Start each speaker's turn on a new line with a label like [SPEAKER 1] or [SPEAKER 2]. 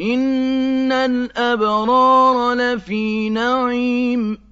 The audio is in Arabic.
[SPEAKER 1] إِنَّ الْأَبْرَارَ لَفِي نَعِيمٍ